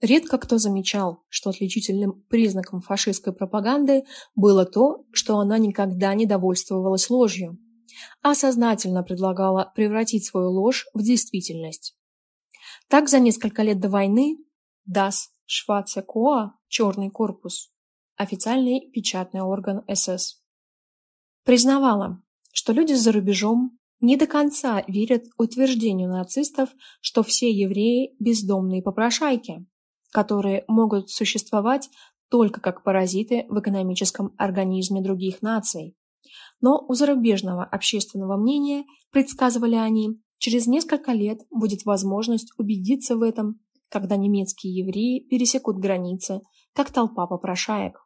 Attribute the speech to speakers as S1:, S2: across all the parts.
S1: Редко кто замечал, что отличительным признаком фашистской пропаганды было то, что она никогда не довольствовалась ложью, а сознательно предлагала превратить свою ложь в действительность. Так за несколько лет до войны Das Schwarze Koa, черный корпус, официальный печатный орган СС, признавала, что люди за рубежом не до конца верят утверждению нацистов, что все евреи – бездомные попрошайки, которые могут существовать только как паразиты в экономическом организме других наций. Но у зарубежного общественного мнения, предсказывали они, через несколько лет будет возможность убедиться в этом, когда немецкие евреи пересекут границы, как толпа попрошаек.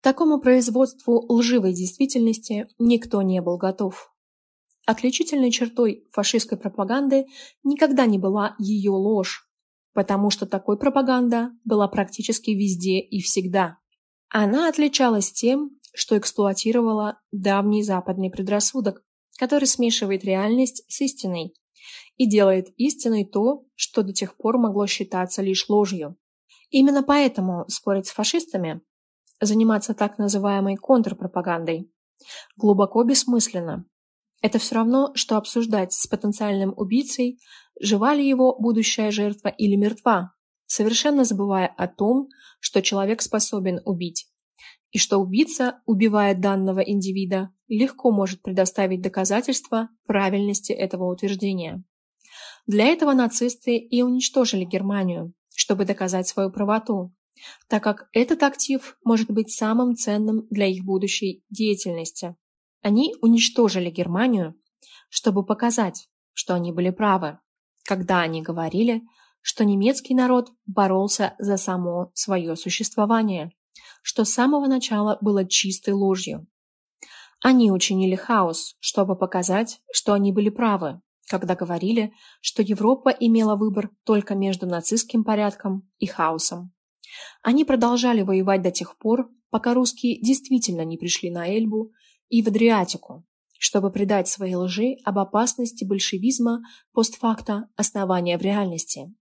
S1: Такому производству лживой действительности никто не был готов. Отличительной чертой фашистской пропаганды никогда не была ее ложь, потому что такой пропаганда была практически везде и всегда. Она отличалась тем, что эксплуатировала давний западный предрассудок, который смешивает реальность с истиной и делает истиной то, что до тех пор могло считаться лишь ложью. Именно поэтому спорить с фашистами, заниматься так называемой контрпропагандой, глубоко бессмысленно. Это все равно, что обсуждать с потенциальным убийцей, жива ли его будущая жертва или мертва, совершенно забывая о том, что человек способен убить, и что убийца, убивая данного индивида, легко может предоставить доказательства правильности этого утверждения. Для этого нацисты и уничтожили Германию, чтобы доказать свою правоту, так как этот актив может быть самым ценным для их будущей деятельности. Они уничтожили Германию, чтобы показать, что они были правы, когда они говорили, что немецкий народ боролся за само свое существование, что с самого начала было чистой ложью. Они учинили хаос, чтобы показать, что они были правы, когда говорили, что Европа имела выбор только между нацистским порядком и хаосом. Они продолжали воевать до тех пор, пока русские действительно не пришли на Эльбу и в Адриатику, чтобы придать своей лжи об опасности большевизма постфакта основания в реальности.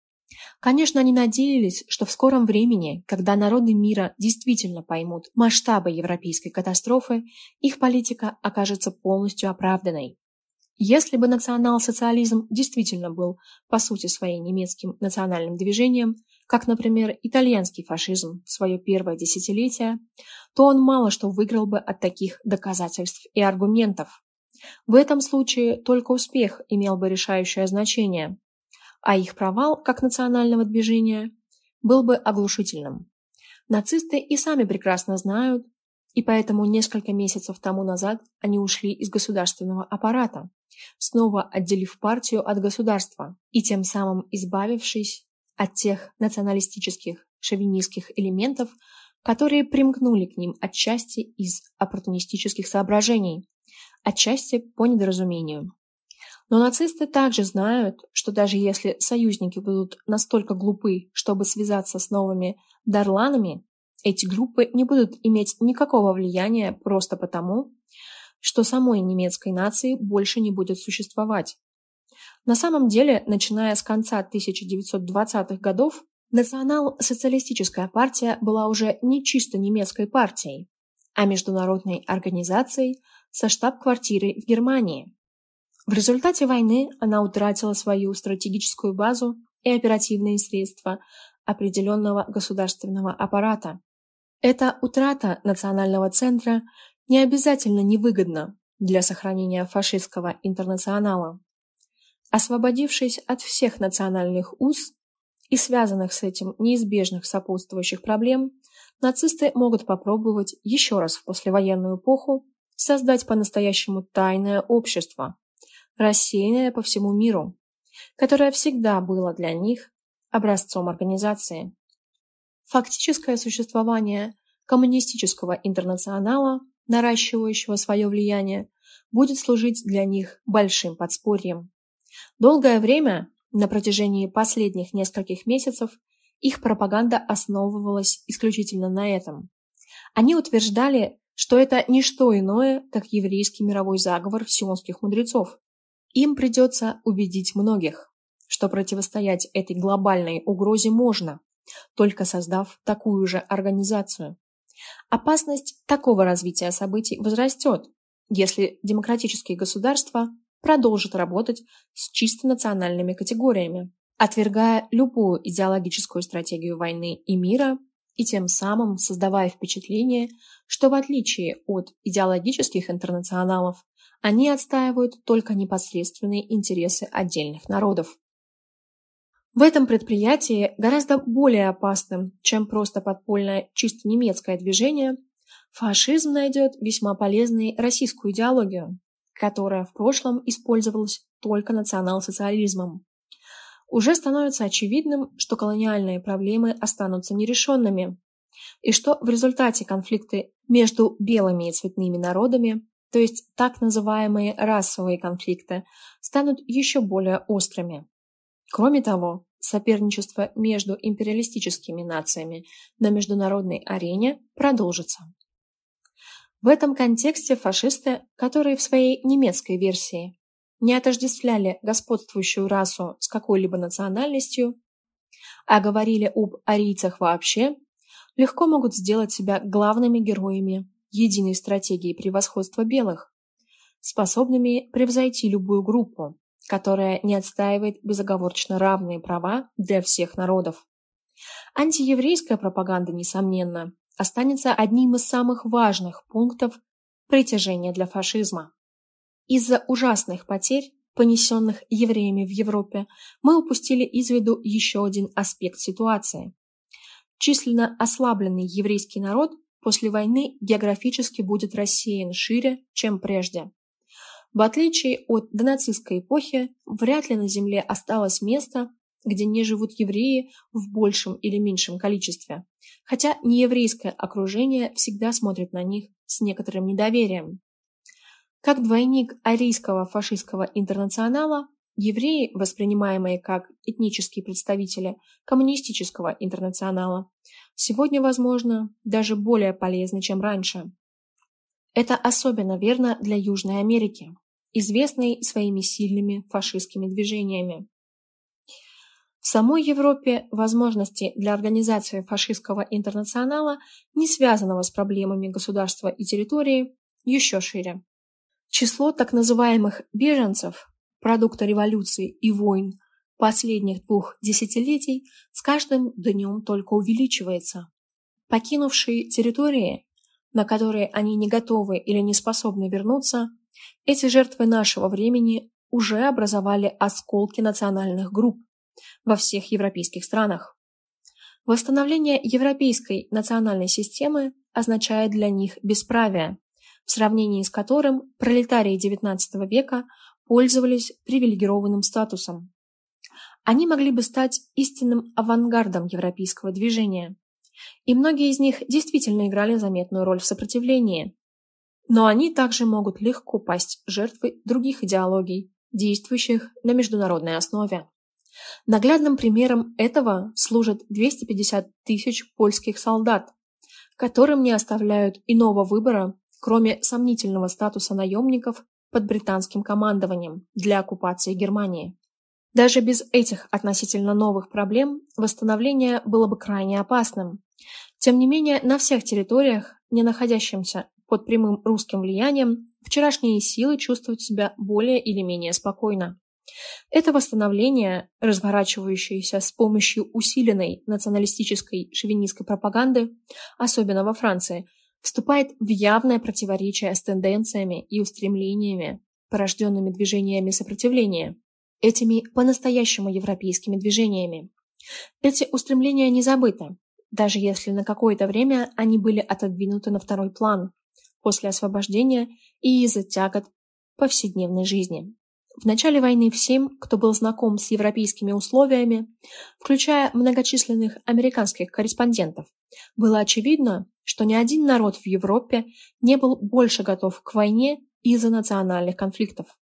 S1: Конечно, они надеялись, что в скором времени, когда народы мира действительно поймут масштабы европейской катастрофы, их политика окажется полностью оправданной. Если бы национал-социализм действительно был по сути своей немецким национальным движением, как, например, итальянский фашизм в свое первое десятилетие, то он мало что выиграл бы от таких доказательств и аргументов. В этом случае только успех имел бы решающее значение, а их провал как национального движения был бы оглушительным. Нацисты и сами прекрасно знают, и поэтому несколько месяцев тому назад они ушли из государственного аппарата, снова отделив партию от государства и тем самым избавившись от тех националистических шовинистских элементов, которые примкнули к ним отчасти из оппортунистических соображений, отчасти по недоразумению. Но нацисты также знают, что даже если союзники будут настолько глупы, чтобы связаться с новыми дарланами, эти группы не будут иметь никакого влияния просто потому, что самой немецкой нации больше не будет существовать. На самом деле, начиная с конца 1920-х годов, национал-социалистическая партия была уже не чисто немецкой партией, а международной организацией со штаб-квартирой в Германии. В результате войны она утратила свою стратегическую базу и оперативные средства определенного государственного аппарата. Эта утрата национального центра не обязательно невыгодна для сохранения фашистского интернационала. Освободившись от всех национальных уз и связанных с этим неизбежных сопутствующих проблем, нацисты могут попробовать еще раз в послевоенную эпоху создать по-настоящему тайное общество, рассеянное по всему миру, которое всегда было для них образцом организации. Фактическое существование коммунистического интернационала, наращивающего свое влияние, будет служить для них большим подспорьем. Долгое время, на протяжении последних нескольких месяцев, их пропаганда основывалась исключительно на этом. Они утверждали, что это не что иное, как еврейский мировой заговор сионских мудрецов. Им придется убедить многих, что противостоять этой глобальной угрозе можно, только создав такую же организацию. Опасность такого развития событий возрастет, если демократические государства продолжат работать с чисто национальными категориями, отвергая любую идеологическую стратегию войны и мира и тем самым создавая впечатление, что в отличие от идеологических интернационалов, они отстаивают только непосредственные интересы отдельных народов. В этом предприятии гораздо более опасным, чем просто подпольное чисто немецкое движение, фашизм найдет весьма полезной российскую идеологию, которая в прошлом использовалась только национал-социализмом. Уже становится очевидным, что колониальные проблемы останутся нерешенными, и что в результате конфликты между белыми и цветными народами, то есть так называемые расовые конфликты, станут еще более острыми. Кроме того, соперничество между империалистическими нациями на международной арене продолжится. В этом контексте фашисты, которые в своей немецкой версии не отождествляли господствующую расу с какой-либо национальностью, а говорили об арийцах вообще, легко могут сделать себя главными героями единой стратегии превосходства белых, способными превзойти любую группу, которая не отстаивает безоговорочно равные права для всех народов. Антиеврейская пропаганда, несомненно, останется одним из самых важных пунктов притяжения для фашизма. Из-за ужасных потерь, понесенных евреями в Европе, мы упустили из виду еще один аспект ситуации. Численно ослабленный еврейский народ после войны географически будет рассеян шире, чем прежде. В отличие от донацистской эпохи, вряд ли на Земле осталось место, где не живут евреи в большем или меньшем количестве, хотя нееврейское окружение всегда смотрит на них с некоторым недоверием. Как двойник арийского фашистского интернационала, евреи, воспринимаемые как этнические представители коммунистического интернационала, сегодня, возможно, даже более полезны, чем раньше. Это особенно верно для Южной Америки, известной своими сильными фашистскими движениями. В самой Европе возможности для организации фашистского интернационала, не связанного с проблемами государства и территории, еще шире. Число так называемых «беженцев» продукта революции и войн последних двух десятилетий с каждым днем только увеличивается. Покинувшие территории, на которые они не готовы или не способны вернуться, эти жертвы нашего времени уже образовали осколки национальных групп во всех европейских странах. Восстановление европейской национальной системы означает для них бесправие, в сравнении с которым пролетарии XIX века пользовались привилегированным статусом. Они могли бы стать истинным авангардом европейского движения, и многие из них действительно играли заметную роль в сопротивлении. Но они также могут легко пасть жертвой других идеологий, действующих на международной основе. Наглядным примером этого служат 250 тысяч польских солдат, которым не оставляют иного выбора, кроме сомнительного статуса наемников под британским командованием для оккупации Германии. Даже без этих относительно новых проблем восстановление было бы крайне опасным. Тем не менее, на всех территориях, не находящимся под прямым русским влиянием, вчерашние силы чувствуют себя более или менее спокойно. Это восстановление, разворачивающееся с помощью усиленной националистической шовинистской пропаганды, особенно во Франции, вступает в явное противоречие с тенденциями и устремлениями, порожденными движениями сопротивления, этими по-настоящему европейскими движениями. Эти устремления не забыты, даже если на какое-то время они были отодвинуты на второй план после освобождения и из-за тягот повседневной жизни. В начале войны всем, кто был знаком с европейскими условиями, включая многочисленных американских корреспондентов, было очевидно, что ни один народ в Европе не был больше готов к войне из-за национальных конфликтов.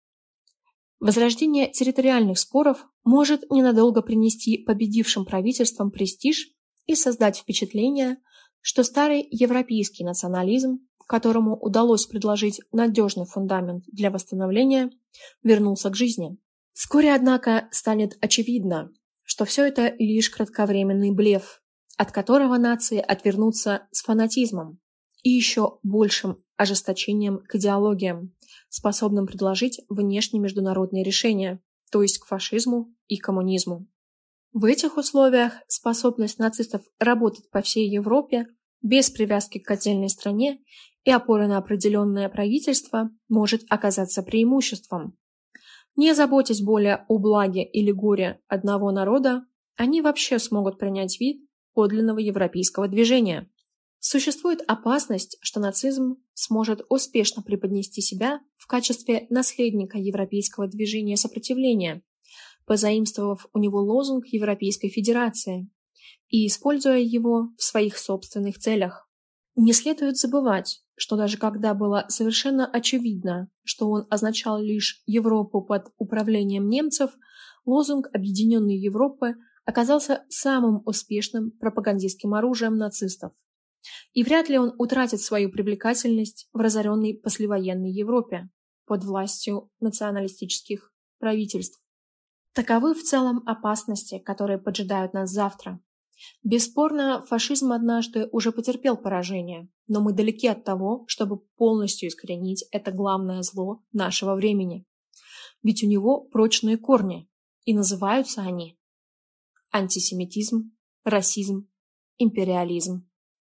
S1: Возрождение территориальных споров может ненадолго принести победившим правительствам престиж и создать впечатление, что старый европейский национализм которому удалось предложить надежный фундамент для восстановления, вернулся к жизни. Вскоре, однако, станет очевидно, что все это лишь кратковременный блеф, от которого нации отвернутся с фанатизмом и еще большим ожесточением к идеологиям, способным предложить внешние международные решения, то есть к фашизму и коммунизму. В этих условиях способность нацистов работать по всей Европе без привязки к отдельной стране и опоры на определенное правительство может оказаться преимуществом. Не заботясь более о благе или горе одного народа, они вообще смогут принять вид подлинного европейского движения. Существует опасность, что нацизм сможет успешно преподнести себя в качестве наследника европейского движения сопротивления, позаимствовав у него лозунг Европейской Федерации и используя его в своих собственных целях. Не следует забывать, что даже когда было совершенно очевидно, что он означал лишь Европу под управлением немцев, лозунг Объединенной Европы оказался самым успешным пропагандистским оружием нацистов. И вряд ли он утратит свою привлекательность в разоренной послевоенной Европе под властью националистических правительств. Таковы в целом опасности, которые поджидают нас завтра. Бесспорно, фашизм однажды уже потерпел поражение, но мы далеки от того, чтобы полностью искоренить это главное зло нашего времени. Ведь у него прочные корни, и называются они антисемитизм, расизм, империализм.